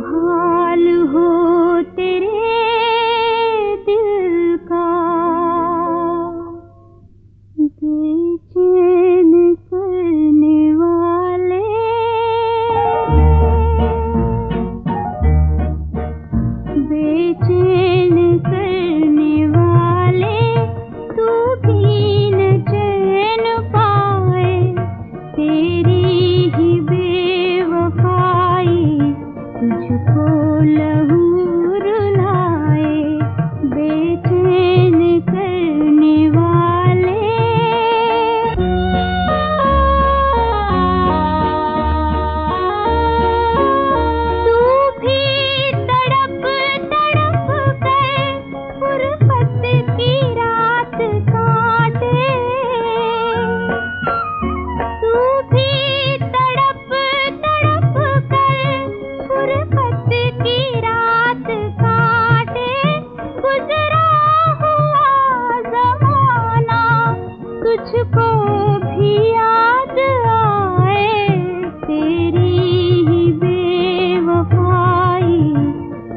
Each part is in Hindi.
हाल हो तेरे दिल का। बेचैन करने वाले बेचैन कर तुझको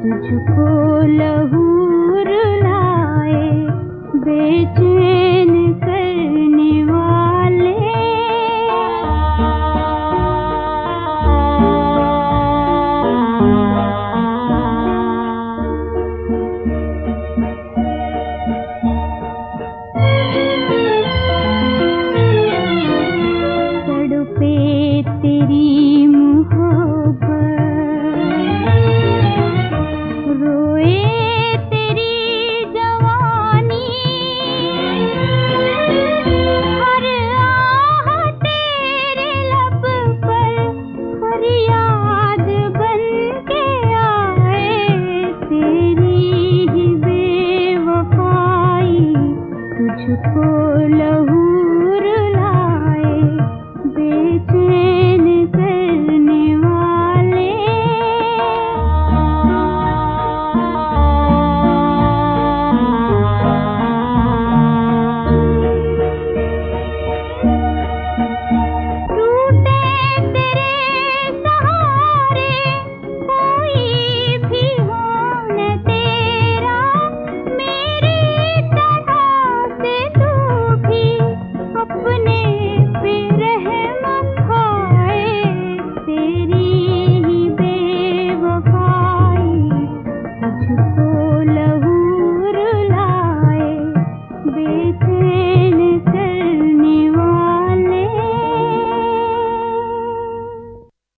तुझको को लहूर लाए बेचे